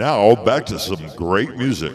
Now, back to some great music.